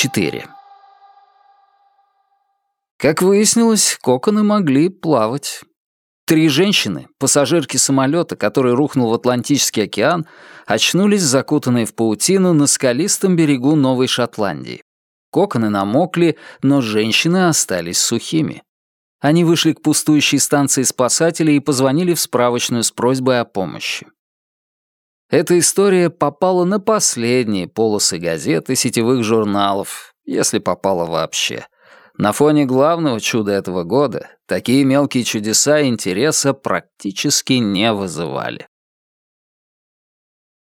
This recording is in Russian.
4. Как выяснилось, коконы могли плавать. Три женщины, пассажирки самолета, который рухнул в Атлантический океан, очнулись закутанные в паутину на скалистом берегу Новой Шотландии. Коконы намокли, но женщины остались сухими. Они вышли к пустующей станции спасателей и позвонили в справочную с просьбой о помощи. Эта история попала на последние полосы газет и сетевых журналов, если попала вообще. На фоне главного чуда этого года такие мелкие чудеса интереса практически не вызывали.